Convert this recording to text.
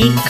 Mereka